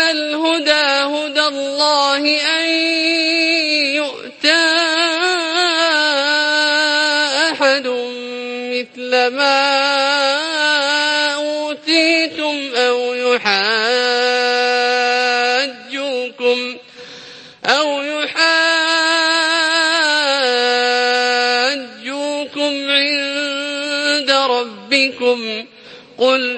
الهدى هدى الله أن يؤتى أحد مثل ما أوتيتم أو يحاجوكم أو يحاجوكم عند ربكم قل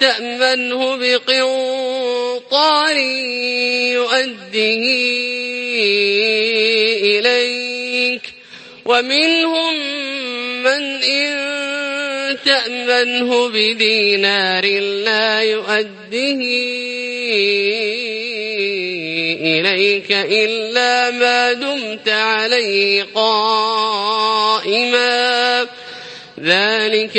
تأمنه بقنطار يؤده إليك ومنهم من إن تأمنه بدينار لا يؤده إليك إلا ما دمت عليه قائما. ذلك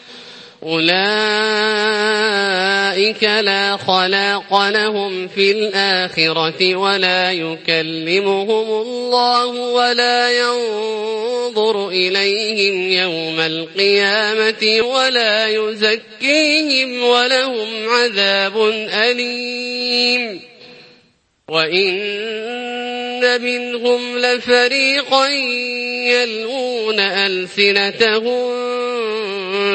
أولئك لا خلاق لهم في الآخرة ولا يكلمهم الله ولا ينظر إليهم يوم القيامة ولا يزكيهم ولهم عذاب أليم وإن منهم لفريقا يلون ألسنتهم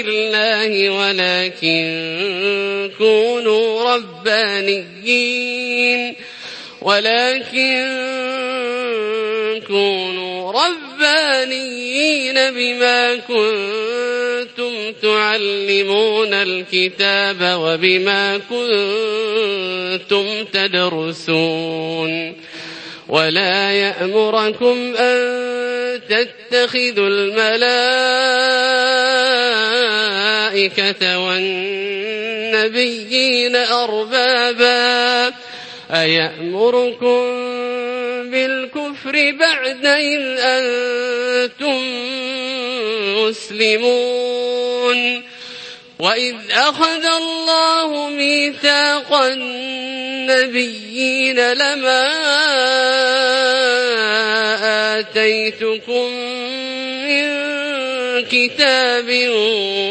الله ولكن كونوا ربانيين. ولكن كونوا ربانيين بما كنتم تعلمون الكتاب وبما كنتم تدرسون. ولا يأمركم أن تتخذوا الملائكة والنبيين أربابا أيأمركم بالكفر بعد إذ أنتم مسلمون وإذ أخذ الله ميثاق النبيين لما آتيتكم كتاب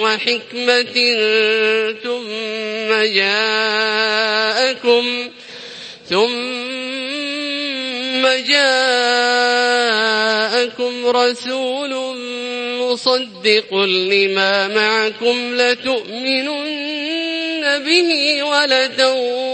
وحكمة ثم جاءكم ثم جاءكم رسول مصدق لما معكم لتؤمنن به ولتنصرنه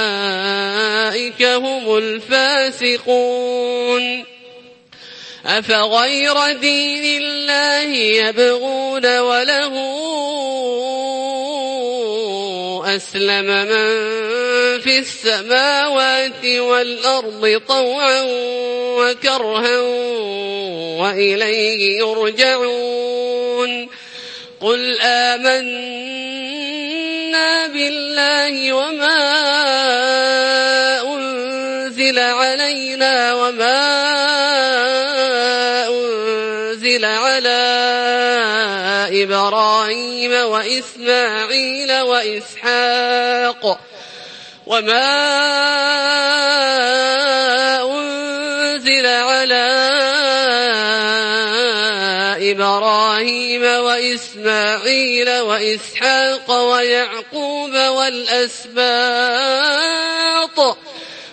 هم الفاسقون. أفغير دين الله يبغون وله أسلم من في السماوات والأرض طوعا وكرها وإليه يرجعون. قل آمنا بالله وما أنزل علينا وما أنزل على إبراهيم وإسماعيل وإسحاق وما أنزل على إبراهيم وإسماعيل وإسحاق ويعقوب والأسباط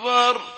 أكبر.